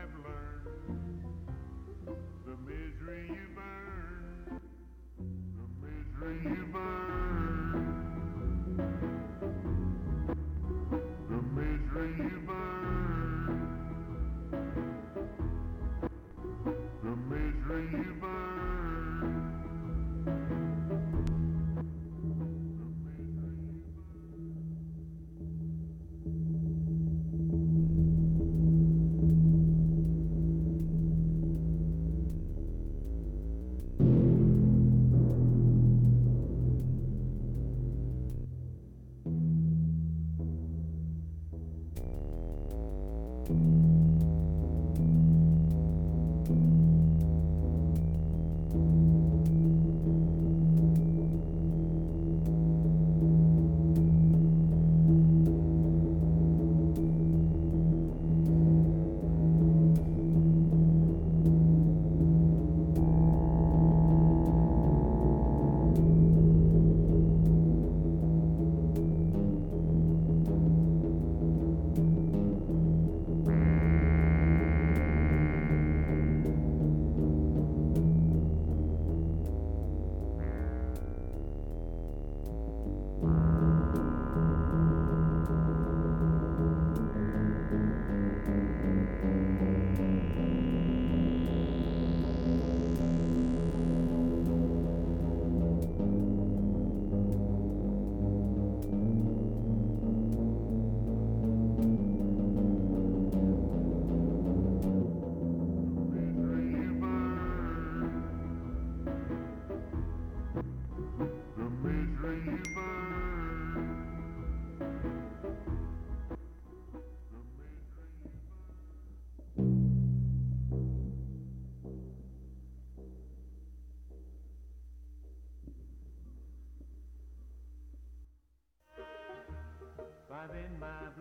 have learned By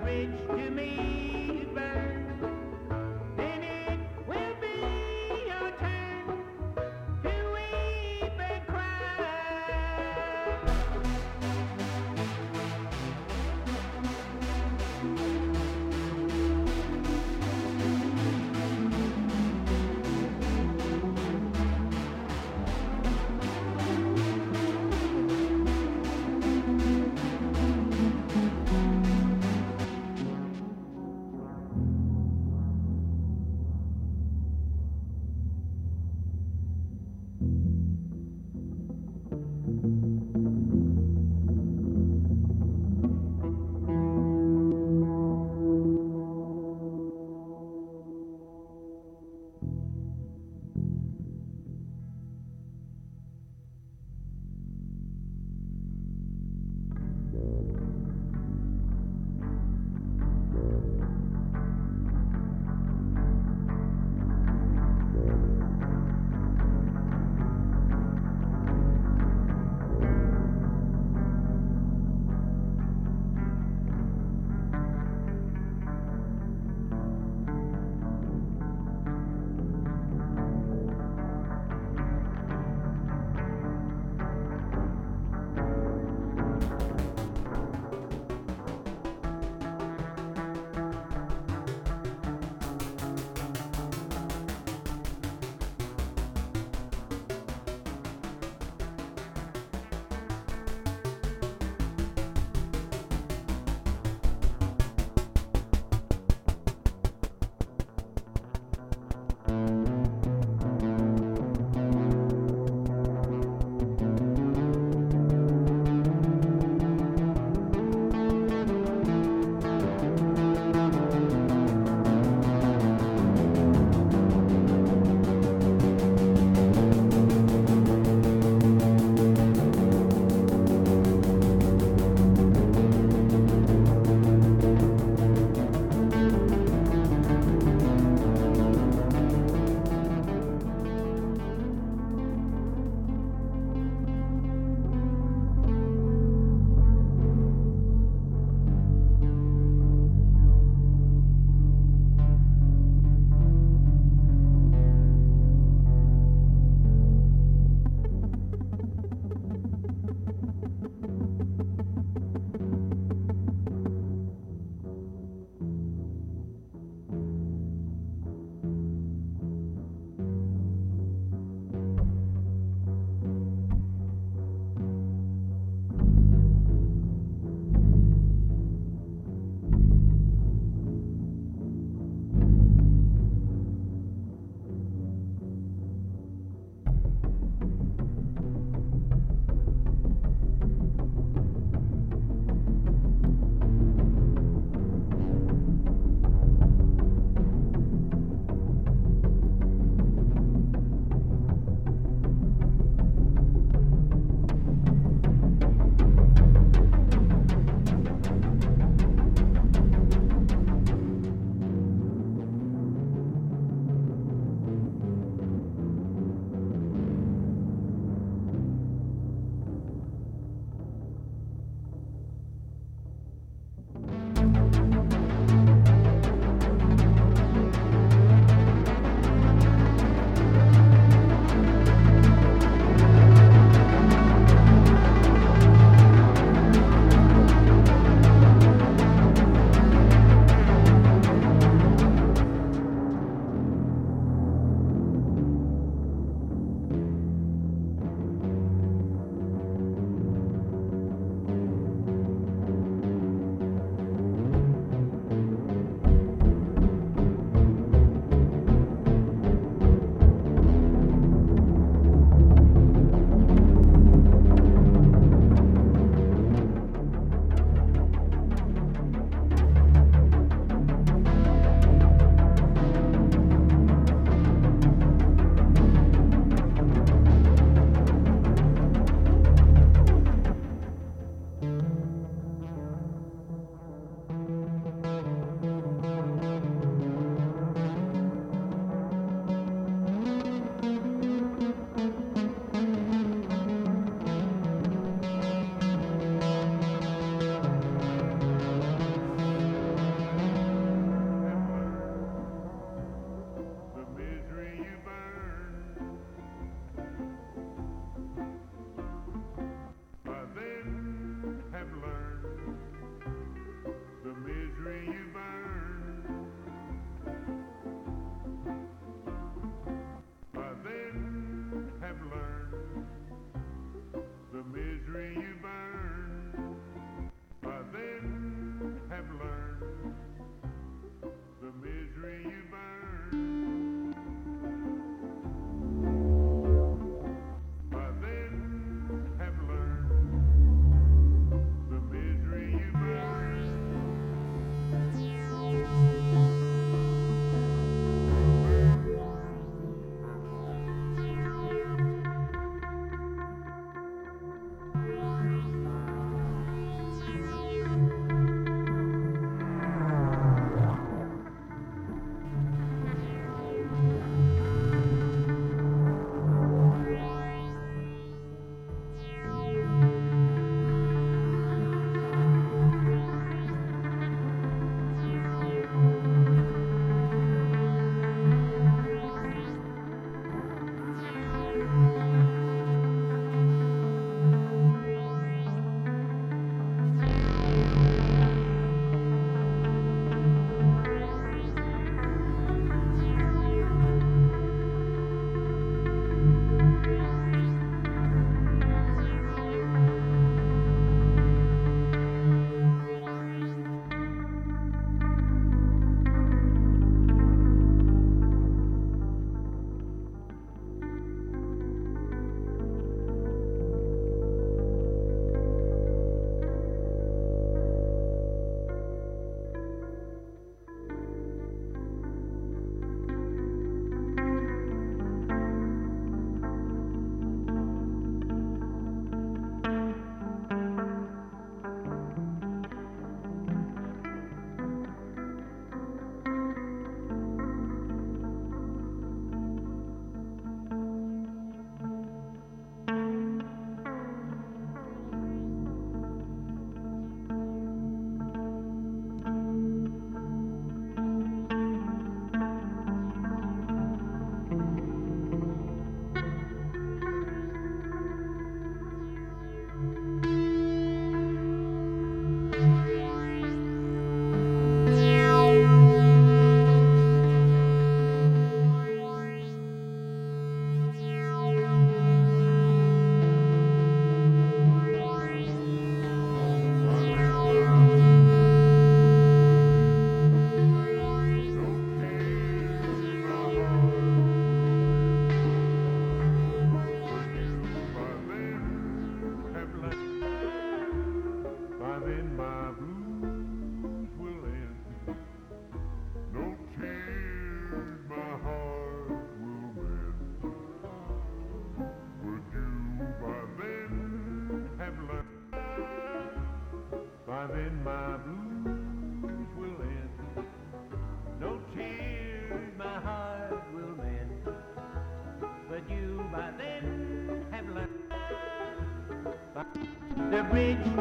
bridge to me then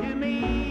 to me